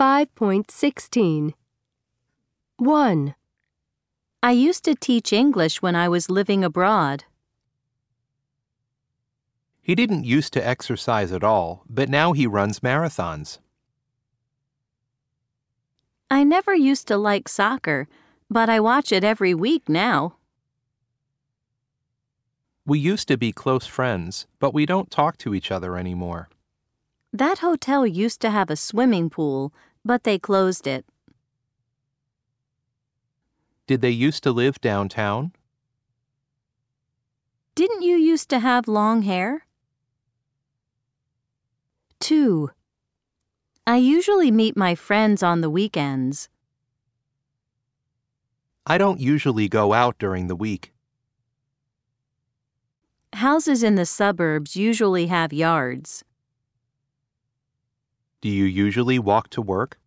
5.16 1, I used to teach English when I was living abroad. He didn't used to exercise at all, but now he runs marathons. I never used to like soccer, but I watch it every week now. We used to be close friends, but we don't talk to each other anymore. That hotel used to have a swimming pool, but they closed it. Did they used to live downtown? Didn't you used to have long hair? 2, I usually meet my friends on the weekends. I don't usually go out during the week. Houses in the suburbs usually have yards. Do you usually walk to work?